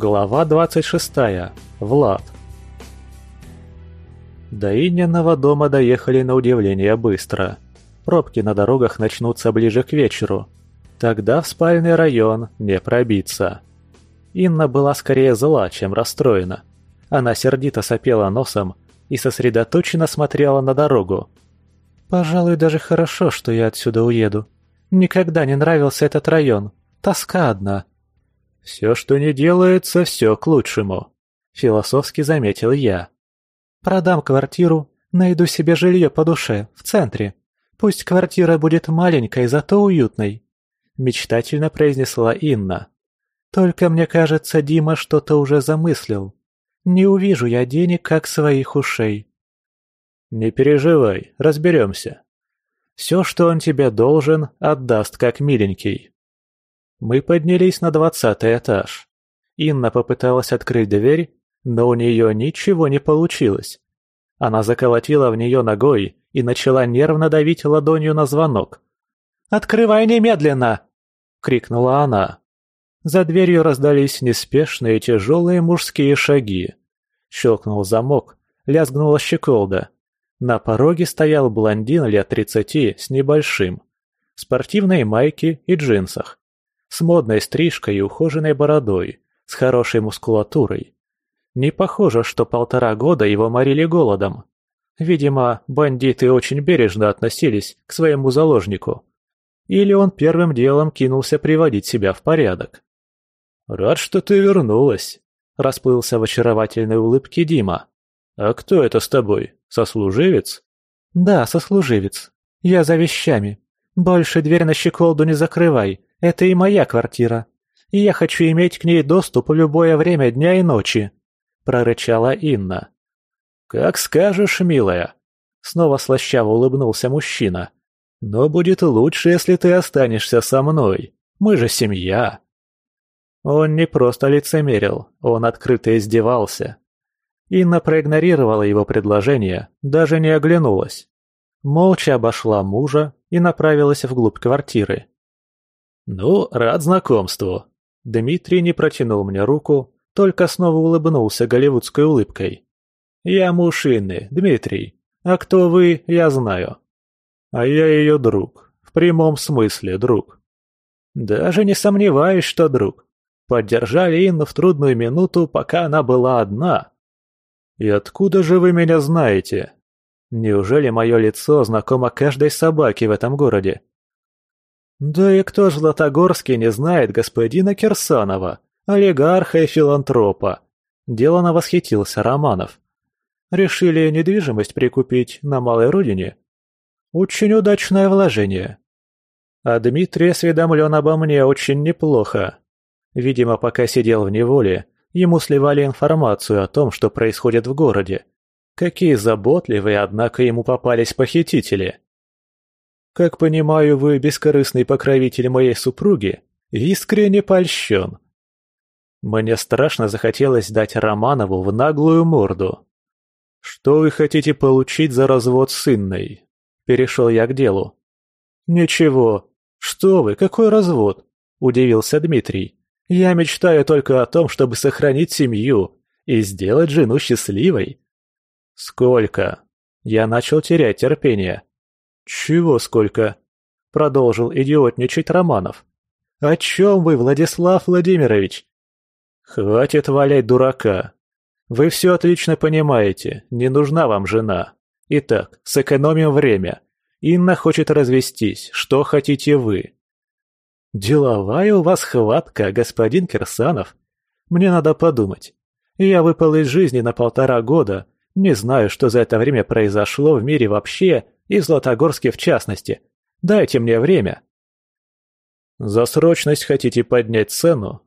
Глава 26. Влад. До Инниного дома доехали на удивление быстро. Пробки на дорогах начнутся ближе к вечеру. Тогда в спальный район не пробиться. Инна была скорее зла, чем расстроена. Она сердито сопела носом и сосредоточенно смотрела на дорогу. «Пожалуй, даже хорошо, что я отсюда уеду. Никогда не нравился этот район. Тоска одна». «Все, что не делается, все к лучшему», — философски заметил я. «Продам квартиру, найду себе жилье по душе, в центре. Пусть квартира будет маленькой, зато уютной», — мечтательно произнесла Инна. «Только мне кажется, Дима что-то уже замыслил. Не увижу я денег, как своих ушей». «Не переживай, разберемся. Все, что он тебе должен, отдаст как миленький». Мы поднялись на двадцатый этаж. Инна попыталась открыть дверь, но у нее ничего не получилось. Она заколотила в нее ногой и начала нервно давить ладонью на звонок. «Открывай немедленно!» — крикнула она. За дверью раздались неспешные тяжелые мужские шаги. Щелкнул замок, лязгнула щеколда. На пороге стоял блондин лет тридцати с небольшим, в спортивной майке и джинсах, с модной стрижкой и ухоженной бородой, с хорошей мускулатурой. Не похоже, что полтора года его морили голодом. Видимо, бандиты очень бережно относились к своему заложнику. Или он первым делом кинулся приводить себя в порядок. «Рад, что ты вернулась», — расплылся в очаровательной улыбке Дима. «А кто это с тобой? Сослуживец?» «Да, сослуживец. Я за вещами. Больше дверь на щеколду не закрывай, это и моя квартира. И я хочу иметь к ней доступ в любое время дня и ночи», — прорычала Инна. «Как скажешь, милая», — снова слащаво улыбнулся мужчина. «Но будет лучше, если ты останешься со мной. Мы же семья». Он не просто лицемерил, он открыто издевался. Инна проигнорировала его предложение, даже не оглянулась. Молча обошла мужа и направилась вглубь квартиры. «Ну, рад знакомству». Дмитрий не протянул мне руку, только снова улыбнулся голливудской улыбкой. «Я муж Инны, Дмитрий. А кто вы, я знаю. А я ее друг. В прямом смысле друг. Даже не сомневаюсь, что друг. Поддержали Инну в трудную минуту, пока она была одна. И откуда же вы меня знаете? Неужели мое лицо знакомо каждой собаке в этом городе? Да и кто ж Златогорский не знает господина Кирсанова, олигарха и филантропа? Делано восхитился Романов. Решили недвижимость прикупить на малой родине? Очень удачное вложение. А Дмитрий осведомлен обо мне очень неплохо. Видимо, пока сидел в неволе, ему сливали информацию о том, что происходит в городе. Какие заботливые, однако, ему попались похитители. Как понимаю, вы бескорыстный покровитель моей супруги, искренне польщен. Мне страшно захотелось дать Романову в наглую морду. Что вы хотите получить за развод с Инной? Перешел я к делу. Ничего. Что вы, какой развод? Удивился Дмитрий. Я мечтаю только о том, чтобы сохранить семью и сделать жену счастливой. Сколько? Я начал терять терпение. «Чего сколько?» — продолжил идиотничать Романов. «О чем вы, Владислав Владимирович?» «Хватит валять дурака. Вы все отлично понимаете, не нужна вам жена. Итак, сэкономим время. Инна хочет развестись, что хотите вы?» «Деловая у вас хватка, господин Кирсанов. Мне надо подумать. Я выпал из жизни на полтора года, не знаю, что за это время произошло в мире вообще и Златогорске в частности. Дайте мне время». «За срочность хотите поднять цену?»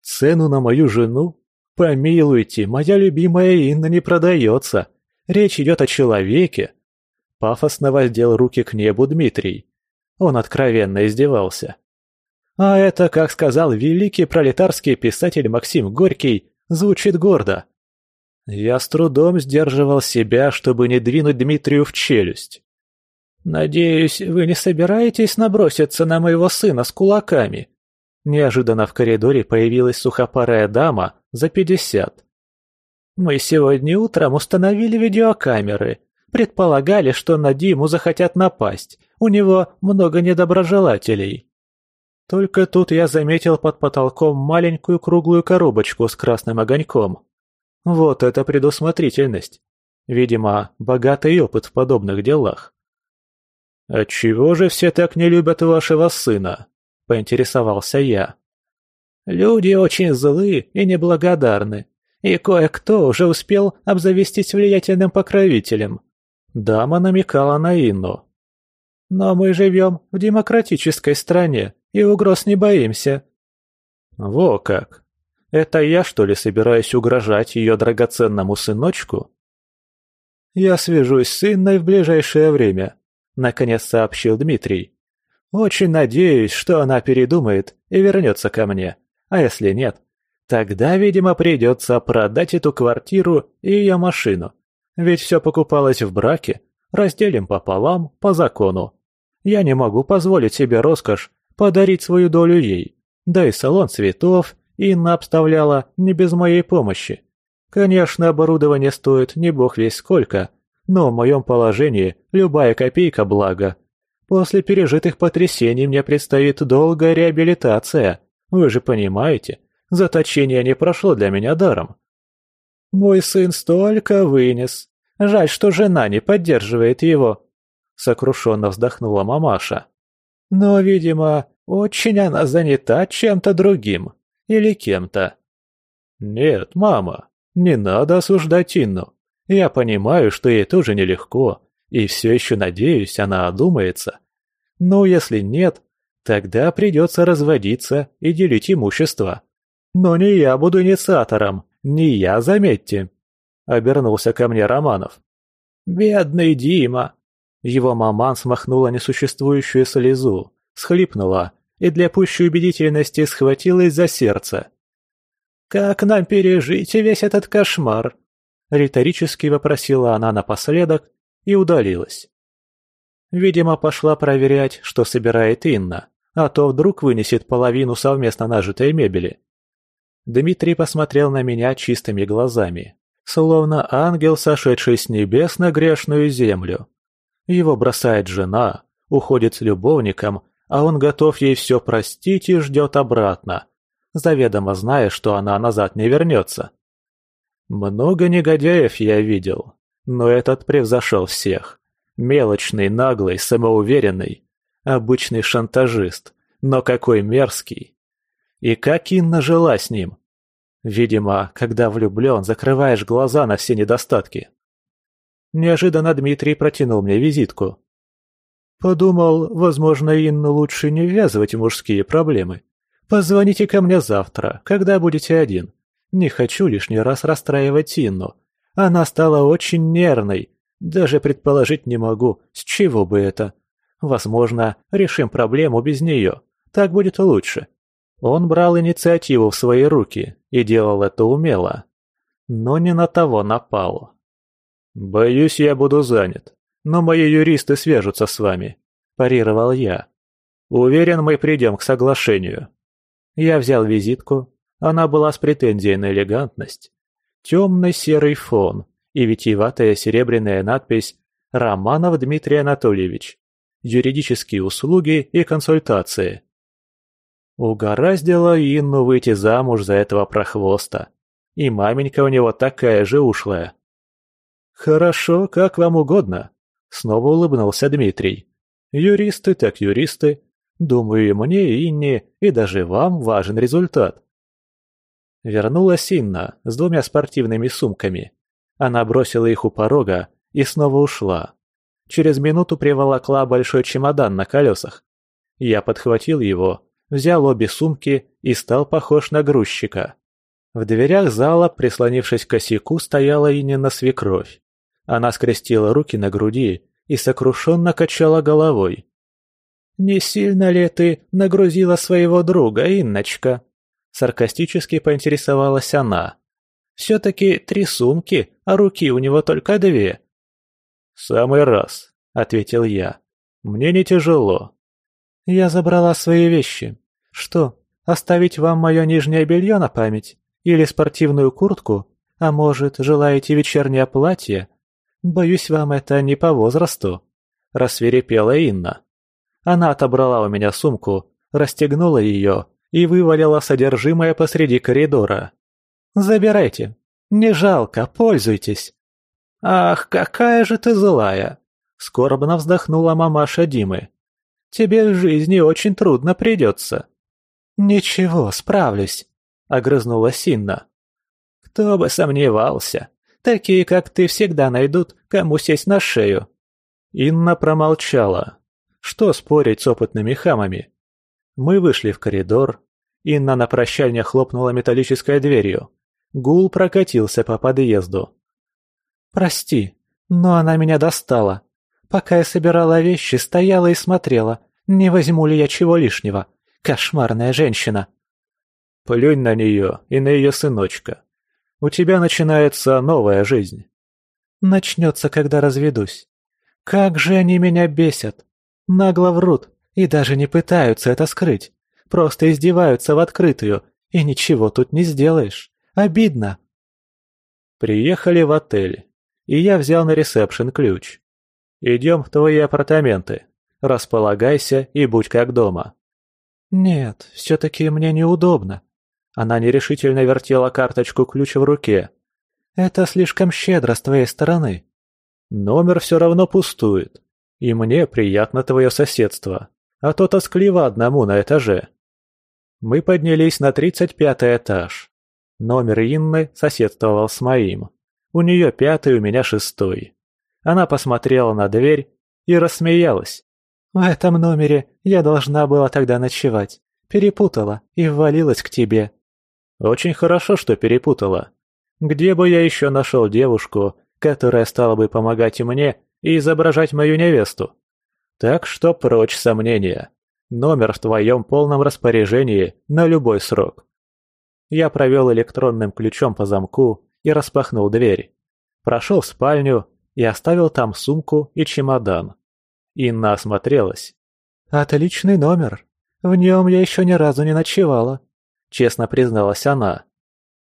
«Цену на мою жену? Помилуйте, моя любимая Инна не продается. Речь идет о человеке». Пафосно воздел руки к небу Дмитрий. Он откровенно издевался. А это, как сказал великий пролетарский писатель Максим Горький, звучит гордо. Я с трудом сдерживал себя, чтобы не двинуть Дмитрию в челюсть. «Надеюсь, вы не собираетесь наброситься на моего сына с кулаками?» Неожиданно в коридоре появилась сухопарая дама за пятьдесят. «Мы сегодня утром установили видеокамеры. Предполагали, что на Диму захотят напасть. У него много недоброжелателей». Только тут я заметил под потолком маленькую круглую коробочку с красным огоньком. Вот это предусмотрительность. Видимо, богатый опыт в подобных делах. «Отчего же все так не любят вашего сына?» – поинтересовался я. «Люди очень злы и неблагодарны, и кое-кто уже успел обзавестись влиятельным покровителем». Дама намекала на Инну. «Но мы живем в демократической стране и угроз не боимся». «Во как! Это я, что ли, собираюсь угрожать ее драгоценному сыночку?» «Я свяжусь с Инной в ближайшее время», — наконец сообщил Дмитрий. «Очень надеюсь, что она передумает и вернется ко мне. А если нет, тогда, видимо, придется продать эту квартиру и ее машину. Ведь все покупалось в браке, разделим пополам, по закону. Я не могу позволить себе роскошь подарить свою долю ей. Да и салон цветов Инна обставляла не без моей помощи. Конечно, оборудование стоит не бог весь сколько, но в моем положении любая копейка благо. После пережитых потрясений мне предстоит долгая реабилитация. Вы же понимаете, заточение не прошло для меня даром. Мой сын столько вынес. Жаль, что жена не поддерживает его. Сокрушенно вздохнула мамаша. Но, видимо, очень она занята чем-то другим. Или кем-то. Нет, мама, не надо осуждать Инну. Я понимаю, что ей тоже нелегко, и все еще надеюсь, она одумается. Но если нет, тогда придется разводиться и делить имущество. Но не я буду инициатором, не я, заметьте. Обернулся ко мне Романов. «Бедный Дима!» Его маман смахнула несуществующую слезу, схлипнула и для пущей убедительности схватилась за сердце. «Как нам пережить весь этот кошмар?» Риторически вопросила она напоследок и удалилась. Видимо, пошла проверять, что собирает Инна, а то вдруг вынесет половину совместно нажитой мебели. Дмитрий посмотрел на меня чистыми глазами, словно ангел, сошедший с небес на грешную землю. Его бросает жена, уходит с любовником, а он готов ей все простить и ждет обратно, заведомо зная, что она назад не вернется. Много негодяев я видел, но этот превзошел всех. Мелочный, наглый, самоуверенный, обычный шантажист, но какой мерзкий. И как Инна жила с ним? Видимо, когда влюблен, закрываешь глаза на все недостатки. Неожиданно Дмитрий протянул мне визитку. Подумал, возможно, Инну лучше не ввязывать в мужские проблемы. Позвоните ко мне завтра, когда будете один. Не хочу лишний раз расстраивать Инну. Она стала очень нервной. Даже предположить не могу, с чего бы это. Возможно, решим проблему без нее. Так будет лучше. Он брал инициативу в свои руки и делал это умело. Но не на того напал. «Боюсь, я буду занят, но мои юристы свяжутся с вами», – парировал я. «Уверен, мы придем к соглашению». Я взял визитку. Она была с претензией на элегантность. Темный серый фон и витиеватая серебряная надпись «Романов Дмитрий Анатольевич. Юридические услуги и консультации». Угораздило Инну выйти замуж за этого прохвоста. И маменька у него такая же ушлая. «Хорошо, как вам угодно», — снова улыбнулся Дмитрий. «Юристы так юристы. Думаю, и мне, и Инне, и даже вам важен результат». Вернулась Инна с двумя спортивными сумками. Она бросила их у порога и снова ушла. Через минуту приволокла большой чемодан на колесах. Я подхватил его, взял обе сумки и стал похож на грузчика. В дверях зала, прислонившись к косяку, стояла Инина свекровь. Она скрестила руки на груди и сокрушенно качала головой. «Не сильно ли ты нагрузила своего друга, Инночка?» Саркастически поинтересовалась она. «Все-таки три сумки, а руки у него только две». «Самый раз», — ответил я. «Мне не тяжело». «Я забрала свои вещи. Что, Оставить вам мое нижнее белье на память? Или спортивную куртку? А может, желаете вечернее платье? Боюсь, вам это не по возрасту», — рассверепела Инна. Она отобрала у меня сумку, расстегнула ее и вывалила содержимое посреди коридора. «Забирайте. Не жалко, пользуйтесь». «Ах, какая же ты злая!» — скорбно вздохнула мамаша Димы. «Тебе в жизни очень трудно придется». «Ничего, справлюсь», — огрызнулась Инна. «Кто бы сомневался. Такие, как ты, всегда найдут, кому сесть на шею». Инна промолчала. Что спорить с опытными хамами? Мы вышли в коридор. Инна на прощание хлопнула металлической дверью. Гул прокатился по подъезду. «Прости, но она меня достала. Пока я собирала вещи, стояла и смотрела, не возьму ли я чего лишнего. Кошмарная женщина!» «Плюнь на нее и на ее сыночка. У тебя начинается новая жизнь». «Начнется, когда разведусь. Как же они меня бесят! Нагло врут и даже не пытаются это скрыть. Просто издеваются в открытую, и ничего тут не сделаешь. Обидно. Приехали в отель, и я взял на ресепшн ключ. Идем в твои апартаменты. Располагайся и будь как дома. Нет, все-таки мне неудобно. Она нерешительно вертела карточку ключ в руке. Это слишком щедро с твоей стороны. Номер все равно пустует. И мне приятно твое соседство, а то тоскливо одному на этаже. Мы поднялись на тридцать пятый этаж. Номер Инны соседствовал с моим. У нее пятый, у меня шестой. Она посмотрела на дверь и рассмеялась. «В этом номере я должна была тогда ночевать. Перепутала и ввалилась к тебе». «Очень хорошо, что перепутала. Где бы я еще нашел девушку, которая стала бы помогать мне и изображать мою невесту? Так что прочь сомнения. Номер в твоем полном распоряжении на любой срок». Я провел электронным ключом по замку и распахнул дверь. Прошел в спальню и оставил там сумку и чемодан. Инна осмотрелась. «Отличный номер. В нем я еще ни разу не ночевала», — честно призналась она.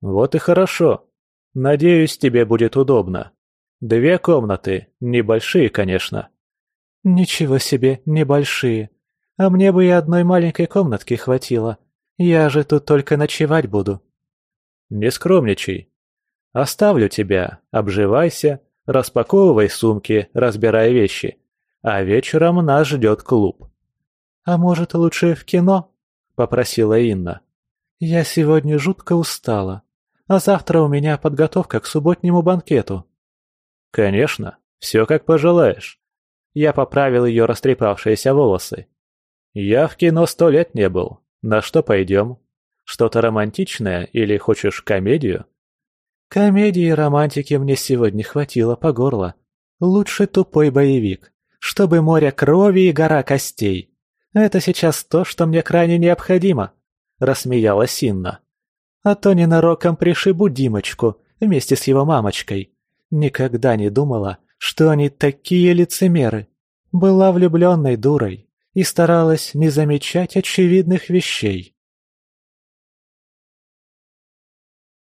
«Вот и хорошо. Надеюсь, тебе будет удобно. Две комнаты, небольшие, конечно». «Ничего себе, небольшие. А мне бы и одной маленькой комнатки хватило. Я же тут только ночевать буду. Не скромничай. Оставлю тебя, обживайся, распаковывай сумки, разбирай вещи. А вечером нас ждет клуб. А может, лучше в кино? Попросила Инна. Я сегодня жутко устала. А завтра у меня подготовка к субботнему банкету. Конечно, все как пожелаешь. Я поправил ее растрепавшиеся волосы. Я в кино сто лет не был, на что пойдем? Что-то романтичное или хочешь комедию? Комедии и романтики мне сегодня хватило по горло. Лучше тупой боевик, чтобы море крови и гора костей. Это сейчас то, что мне крайне необходимо, рассмеялась Инна. А то ненароком пришибу Димочку вместе с его мамочкой. Никогда не думала, что они такие лицемеры. Была влюбленной дурой и старалась не замечать очевидных вещей.